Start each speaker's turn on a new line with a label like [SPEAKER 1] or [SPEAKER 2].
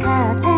[SPEAKER 1] かって